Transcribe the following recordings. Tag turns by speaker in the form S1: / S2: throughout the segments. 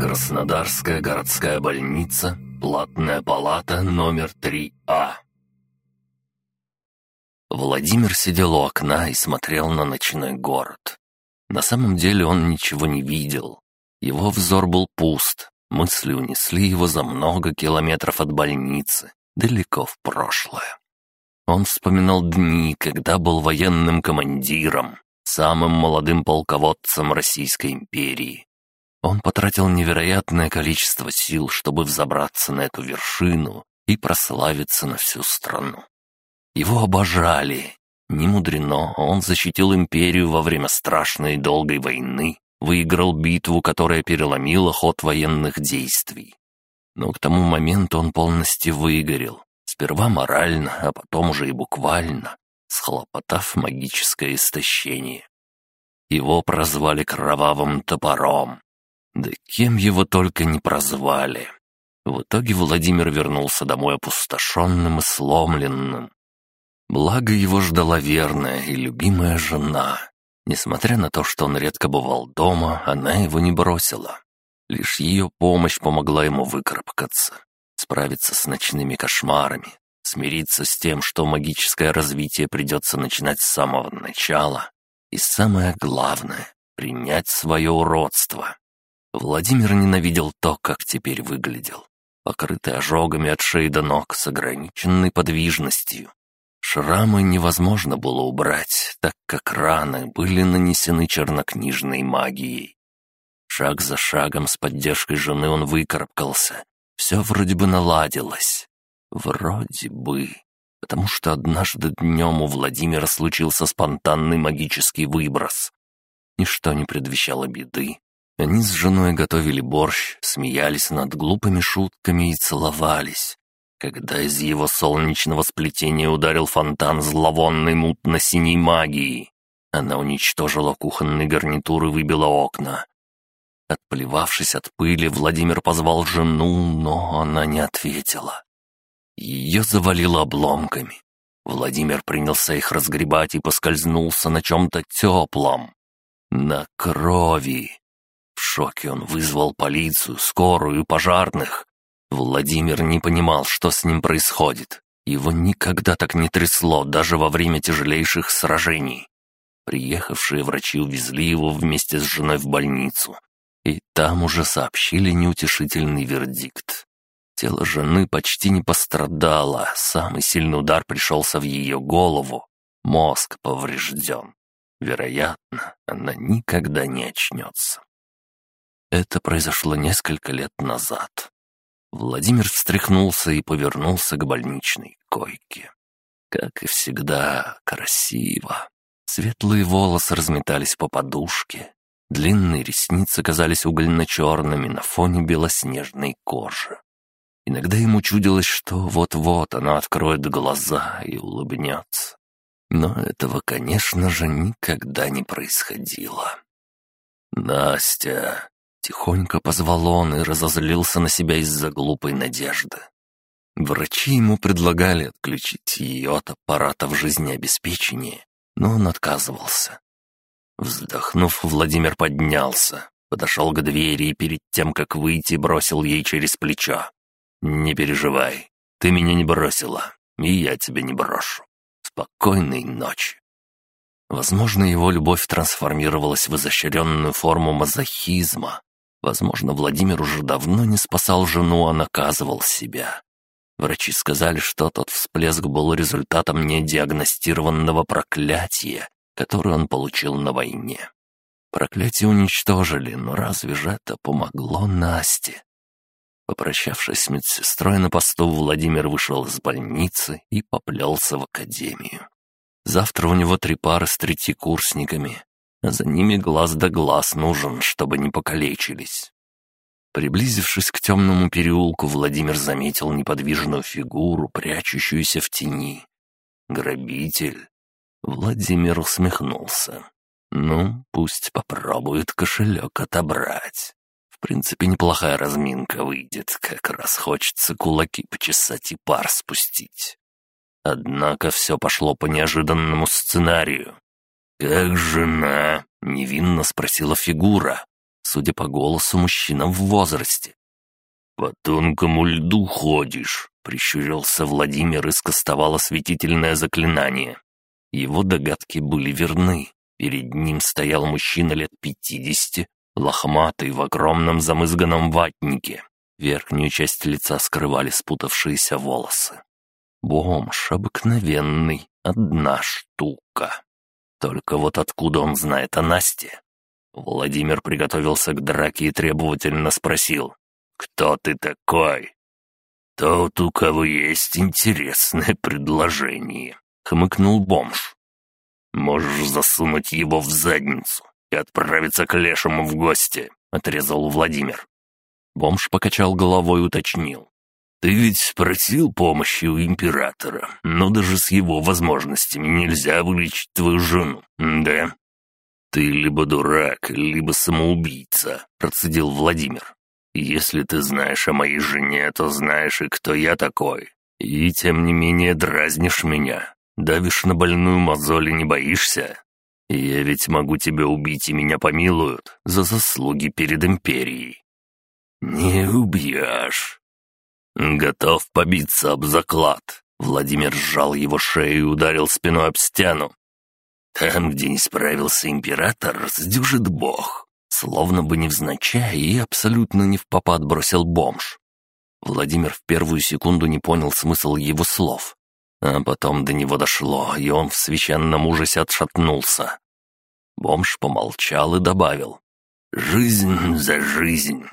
S1: Краснодарская городская больница, платная палата номер 3А. Владимир сидел у окна и смотрел на ночной город. На самом деле он ничего не видел. Его взор был пуст, мысли унесли его за много километров от больницы, далеко в прошлое. Он вспоминал дни, когда был военным командиром, самым молодым полководцем Российской империи, он потратил невероятное количество сил, чтобы взобраться на эту вершину и прославиться на всю страну. Его обожали. Не мудрено, он защитил империю во время страшной долгой войны, выиграл битву, которая переломила ход военных действий. Но к тому моменту он полностью выгорел, сперва морально, а потом уже и буквально, схлопотав магическое истощение. Его прозвали кровавым топором, да кем его только не прозвали. В итоге Владимир вернулся домой опустошенным и сломленным. Благо его ждала верная и любимая жена. Несмотря на то, что он редко бывал дома, она его не бросила. Лишь ее помощь помогла ему выкарабкаться, справиться с ночными кошмарами, смириться с тем, что магическое развитие придется начинать с самого начала, и самое главное — принять свое уродство. Владимир ненавидел то, как теперь выглядел. Покрытый ожогами от шеи до ног, с ограниченной подвижностью. Шрамы невозможно было убрать, так как раны были нанесены чернокнижной магией. Шаг за шагом с поддержкой жены он выкарабкался. Все вроде бы наладилось. Вроде бы. Потому что однажды днем у Владимира случился спонтанный магический выброс. Ничто не предвещало беды, они с женой готовили борщ, смеялись над глупыми шутками и целовались. Когда из его солнечного сплетения ударил фонтан зловонной мутно-синей магии, она уничтожила кухонный гарнитур и выбила окна. Отплевавшись от пыли, Владимир позвал жену, но она не ответила. Ее завалило обломками. Владимир принялся их разгребать и поскользнулся на чем-то теплом. На крови. В шоке он вызвал полицию, скорую пожарных. Владимир не понимал, что с ним происходит. Его никогда так не трясло, даже во время тяжелейших сражений. Приехавшие врачи увезли его вместе с женой в больницу. И там уже сообщили неутешительный вердикт. Тело жены почти не пострадало, самый сильный удар пришелся в ее голову. Мозг поврежден. Вероятно, она никогда не очнется. Это произошло несколько лет назад. Владимир встряхнулся и повернулся к больничной койке. Как и всегда, красиво. Светлые волосы разметались по подушке. Длинные ресницы казались угольно-черными на фоне белоснежной кожи. Иногда ему чудилось, что вот-вот она откроет глаза и улыбнется. Но этого, конечно же, никогда не происходило. «Настя!» Тихонько позвал он и разозлился на себя из-за глупой надежды. Врачи ему предлагали отключить ее от аппаратов жизнеобеспечения, но он отказывался. Вздохнув, Владимир поднялся, подошел к двери и перед тем, как выйти, бросил ей через плечо. «Не переживай, ты меня не бросила, и я тебя не брошу. Спокойной ночи». Возможно, его любовь трансформировалась в изощренную форму мазохизма, Возможно, Владимир уже давно не спасал жену, а наказывал себя. Врачи сказали, что тот всплеск был результатом недиагностированного проклятия, которое он получил на войне. Проклятие уничтожили, но разве же это помогло Насте? Попрощавшись с медсестрой на посту, Владимир вышел из больницы и поплелся в академию. Завтра у него три пары с третьекурсниками, за ними глаз да глаз нужен, чтобы не покалечились. Приблизившись к темному переулку, Владимир заметил неподвижную фигуру, прячущуюся в тени. «Грабитель!» Владимир усмехнулся. «Ну, пусть попробует кошелек отобрать. Принципе, неплохая разминка выйдет, как раз хочется кулаки почесать и пар спустить». Однако все пошло по неожиданному сценарию. «Как жена?» — невинно спросила фигура. Судя по голосу, мужчина в возрасте. «По тонкому льду ходишь», — прищурился Владимир и скостовал осветительное заклинание. Его догадки были верны. Перед ним стоял мужчина лет пятидесяти, лохматый в огромном замызганном ватнике. Верхнюю часть лица скрывали спутавшиеся волосы. Бомж обыкновенный, одна штука. Только вот откуда он знает о Насте? Владимир приготовился к драке и требовательно спросил. «Кто ты такой?» «Тот, у кого есть интересное предложение», — хмыкнул бомж. «Можешь засунуть его в задницу и отправиться к лешему в гости», — отрезал Владимир. Бомж покачал головой и уточнил. «Ты ведь просил помощи у императора, но даже с его возможностями нельзя вылечить твою жену, да?» «Ты либо дурак, либо самоубийца», — процедил Владимир. «Если ты знаешь о моей жене, то знаешь и кто я такой. И тем не менее дразнишь меня. Давишь на больную мозоль и не боишься. Я ведь могу тебя убить, и меня помилуют за заслуги перед империей». «Не убьешь». «Готов побиться об заклад». Владимир сжал его шею и ударил спиной об стену. Там, где не справился император, сдюжит бог. Словно бы невзначай и абсолютно не в попад бросил бомж. Владимир в первую секунду не понял смысл его слов. А потом до него дошло, и он в священном ужасе отшатнулся. Бомж помолчал и добавил. «Жизнь за жизнь.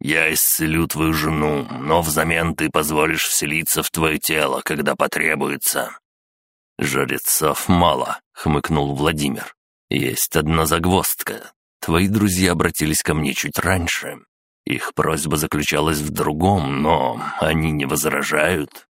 S1: Я исцелю твою жену, но взамен ты позволишь вселиться в твое тело, когда потребуется. «Жрецов мало», — хмыкнул Владимир. «Есть одна загвоздка. Твои друзья обратились ко мне чуть раньше. Их просьба заключалась в другом, но они не возражают».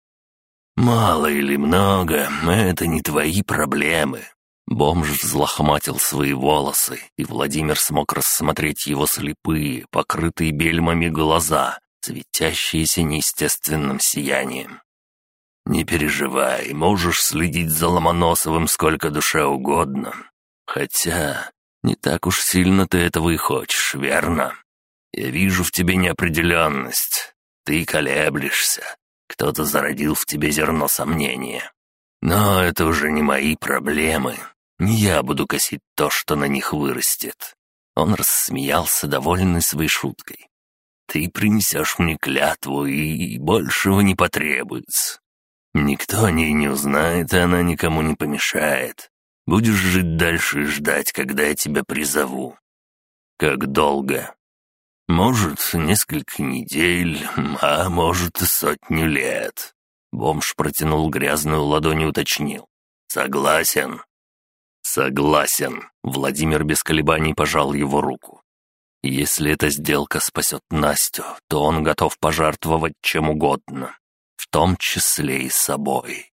S1: «Мало или много — это не твои проблемы». Бомж взлохматил свои волосы, и Владимир смог рассмотреть его слепые, покрытые бельмами глаза, светящиеся неестественным сиянием. «Не переживай, можешь следить за Ломоносовым сколько душе угодно. Хотя не так уж сильно ты этого и хочешь, верно? Я вижу в тебе неопределенность. Ты колеблешься. Кто-то зародил в тебе зерно сомнения. Но это уже не мои проблемы. Не я буду косить то, что на них вырастет». Он рассмеялся, довольный своей шуткой. «Ты принесешь мне клятву, и большего не потребуется. Никто о ней не узнает, и она никому не помешает. Будешь жить дальше и ждать, когда я тебя призову. Как долго? Может, несколько недель, а может и сотню лет. Бомж протянул грязную ладонь и уточнил. Согласен? Согласен. Владимир без колебаний пожал его руку. Если эта сделка спасет Настю, то он готов пожертвовать чем угодно в том числе и собой.